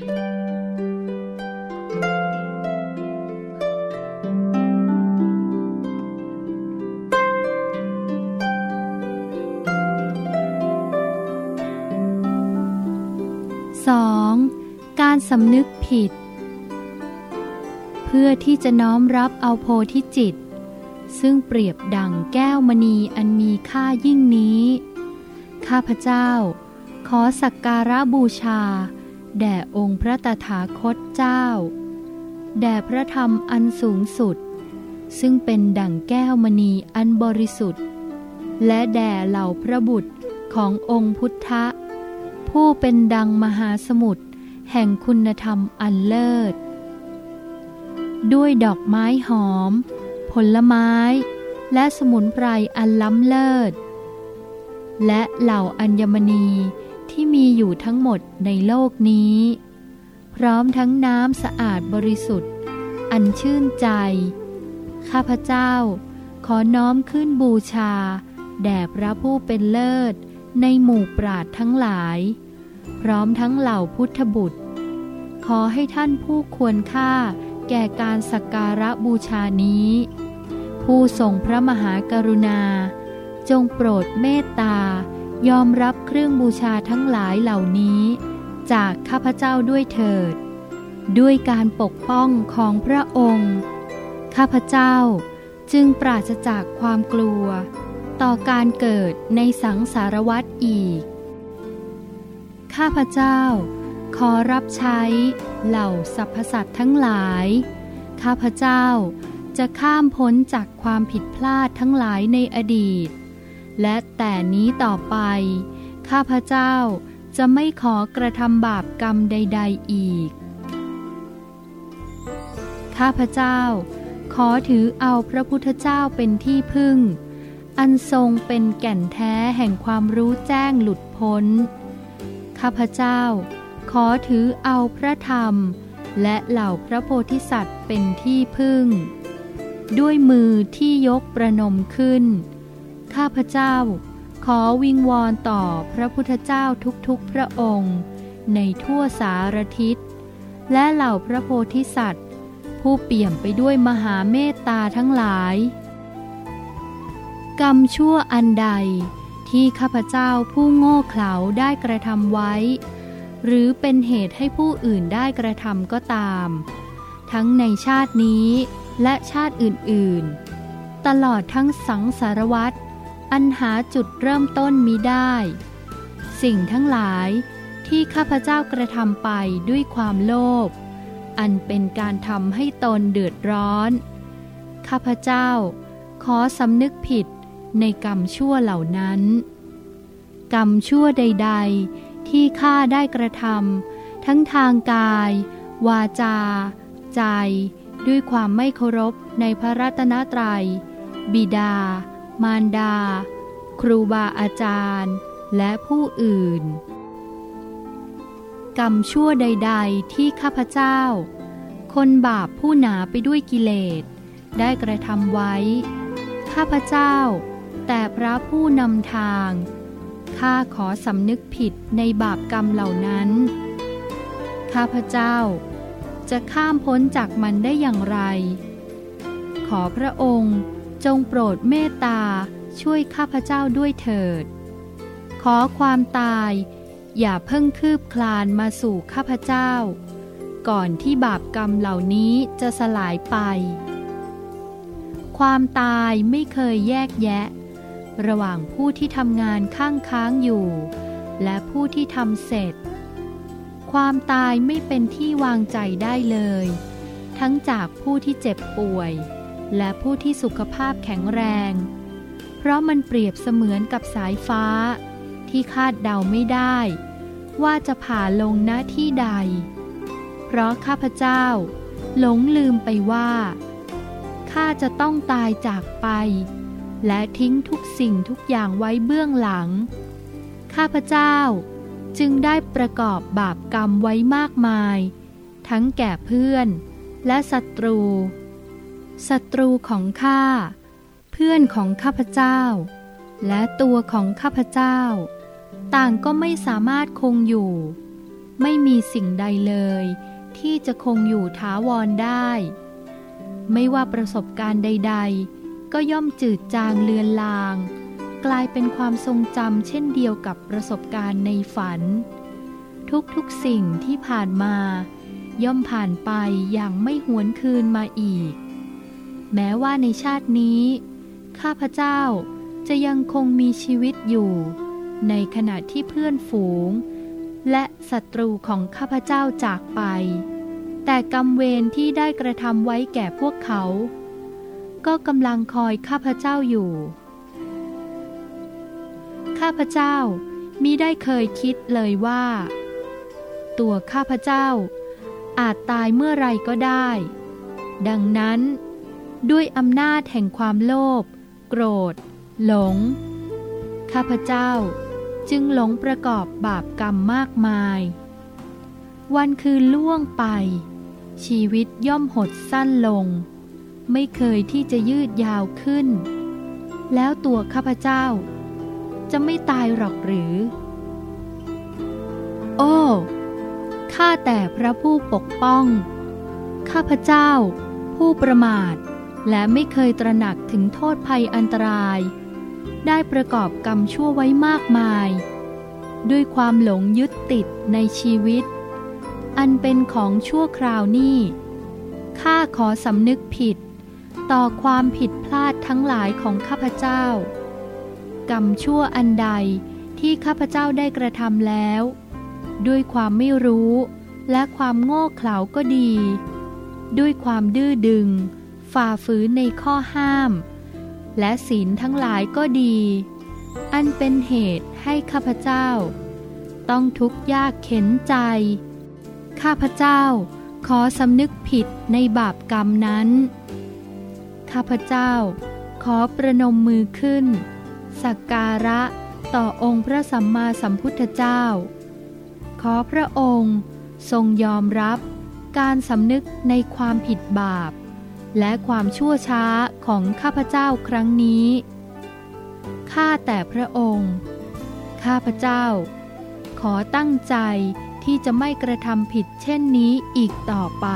2. การสำนึกผิด เพื่อที่จะน้อมรับเอาโพธิจิต ซึ่งเปรียบดังแก้วมณีอันมีค่ายิ่งนี้ ข้าพเจ้า ขอสักการะบูชา แด่องค์พระตถาคตเจ้า แด่พระธรรมอันสูงสุด ซึ่งเป็นดั่งแก้วมณีอันบริสุทธิ์ และแด่เหล่าพระบุตรขององค์พุทธะ ผู้เป็นดังมหาสมุทรแห่งคุณธรรมอันเลิศ ด้วยดอกไม้หอม ผลไม้ และสมุนไพรอันล้ำเลิศ และเหล่าอัญมณี ที่มีอยู่ทั้งหมดในโลกนี้ พร้อมทั้งน้ำสะอาดบริสุทธิ์ อันชื่นใจ ข้าพเจ้า ขอน้อมขึ้นบูชา แด่พระผู้เป็นเลิศ ในหมู่ปราดทั้งหลาย พร้อมทั้งเหล่าพุทธบุตร ขอให้ท่านผู้ควรค่าแก่การสักการะบูชานี้ ผู้ทรงพระมหากรุณา จงโปรดเมตตา ยอมรับเครื่องบูชาทั้งหลายเหล่านี้ จากข้าพเจ้าด้วยเถิด ด้วยการปกป้องของพระองค์ ข้าพเจ้าจึงปราศจากความกลัว ต่อการเกิดในสังสารวัฏอีก ข้าพเจ้า ขอรับใช้เหล่าสรรพสัตว์ทั้งหลาย ข้าพเจ้าจะข้ามพ้นจากความผิดพลาดทั้งหลายในอดีต และแต่นี้ต่อไป ข้าพเจ้าจะไม่ขอกระทำบาปกรรมใด ๆอีก ข้าพเจ้า ขอถือเอาพระพุทธเจ้าเป็นที่พึ่ง อันทรงเป็นแก่นแท้แห่งความรู้แจ้งหลุดพ้น ข้าพเจ้า ขอถือเอาพระธรรม และเหล่าพระโพธิสัตว์เป็นที่พึ่ง ด้วยมือที่ยกประนมขึ้น ข้าพเจ้า ขอวิงวอนต่อพระพุทธเจ้าทุกๆพระองค์ ในทั่วสารทิศ และเหล่าพระโพธิสัตว์ ผู้เปี่ยมไปด้วยมหาเมตตาทั้งหลาย กรรมชั่วอันใดที่ข้าพเจ้าผู้โง่เขลาได้กระทำไว้ หรือเป็นเหตุให้ผู้อื่นได้กระทำก็ตาม ทั้งในชาตินี้และชาติอื่นๆ ตลอดทั้งสังสารวัตร อันหาจุดเริ่มต้นมิได้ สิ่งทั้งหลายที่ข้าพเจ้ากระทำไปด้วยความโลภ อันเป็นการทำให้ตนเดือดร้อน ข้าพเจ้าขอสำนึกผิดในกรรมชั่วเหล่านั้น กรรมชั่วใด ๆ ที่ข้าได้กระทำทั้งทางกาย วาจา ใจ ด้วยความไม่เคารพในพระรัตนตรยัย บิดา มารดา ครูบาอาจารย์ และผู้อื่น กรรมชั่วใด ๆ ที่ข้าพเจ้า คนบาปผู้หนาไปด้วยกิเลส ได้กระทำไว้ ข้าพเจ้า แต่พระผู้นำทางข้าขอสำนึกผิดในบาปกรรมเหล่านั้น ข้าพเจ้าจะข้ามพ้นจากมันได้อย่างไร ขอพระองค์ จงโปรดเมตตาช่วยข้าพเจ้าด้วยเถิด ขอความตาย อย่าเพิ่งคืบคลานมาสู่ข้าพเจ้า ก่อนที่บาปกรรมเหล่านี้จะสลายไป ความตายไม่เคยแยกแยะ ระหว่างผู้ที่ทำงานข้างค้างอยู่ และผู้ที่ทำเสร็จ ความตายไม่เป็นที่วางใจได้เลย ทั้งจากผู้ที่เจ็บป่วย และผู้ที่สุขภาพแข็งแรง เพราะมันเปรียบเสมือนกับสายฟ้า ที่คาดเดาไม่ได้ ว่าจะผ่าลงหน้าที่ใด เพราะข้าพเจ้า หลงลืมไปว่าข้าจะต้องตายจากไป และทิ้งทุกสิ่งทุกอย่างไว้เบื้องหลัง ข้าพเจ้าจึงได้ประกอบบาปกรรมไว้มากมาย ทั้งแก่เพื่อนและศัตรู ศัตรูของข้า เพื่อนของข้าพเจ้า และตัวของข้าพเจ้า ต่างก็ไม่สามารถคงอยู่ ไม่มีสิ่งใดเลย ที่จะคงอยู่ถาวรได้ ไม่ว่าประสบการณ์ใด ๆ ก็ย่อมจืดจางเลือนลาง กลายเป็นความทรงจำเช่นเดียวกับประสบการณ์ในฝัน ทุกๆสิ่งที่ผ่านมาย่อมผ่านไปอย่างไม่หวนคืนมาอีก แม้ว่าในชาตินี้ ข้าพเจ้าจะยังคงมีชีวิตอยู่ ในขณะที่เพื่อนฝูง และศัตรูของข้าพเจ้าจากไป แต่กรรมเวรที่ได้กระทำไว้แก่พวกเขา ก็กำลังคอยข้าพเจ้าอยู่ ข้าพเจ้ามิได้เคยคิดเลยว่า ตัวข้าพเจ้าอาจตายเมื่อไรก็ได้ ดังนั้น ด้วยอำนาจแห่งความโลภ โกรธ หลง ข้าพเจ้า จึงหลงประกอบบาปกรรมมากมาย วันคืนล่วงไป ชีวิตย่อมหดสั้นลง ไม่เคยที่จะยืดยาวขึ้น แล้วตัวข้าพเจ้า จะไม่ตายหรอกหรือ โอ้ข้าแต่พระผู้ปกป้อง ข้าพเจ้า ผู้ประมาท และไม่เคยตระหนักถึงโทษภัยอันตราย ได้ประกอบกรรมชั่วไว้มากมาย ด้วยความหลงยึดติดในชีวิต อันเป็นของชั่วคราวนี้ข้าขอสำนึกผิด ต่อความผิดพลาดทั้งหลายของข้าพเจ้า กรรมชั่วอันใดที่ข้าพเจ้าได้กระทำแล้ว ด้วยความไม่รู้และความโง่เขลาก็ดี ด้วยความดื้อดึง ฝ่าฝืนในข้อห้าม และศีลทั้งหลายก็ดี อันเป็นเหตุให้ข้าพเจ้า ต้องทุกข์ยากเข็นใจ ข้าพเจ้าขอสำนึกผิดในบาปกรรมนั้น ข้าพเจ้าขอประนมมือขึ้น สักการะต่อองค์พระสัมมาสัมพุทธเจ้า ขอพระองค์ทรงยอมรับการสำนึกในความผิดบาป และความชั่วช้าของข้าพเจ้าครั้งนี้ ข้าแต่พระองค์ ข้าพเจ้า ขอตั้งใจที่จะไม่กระทำผิดเช่นนี้อีกต่อไป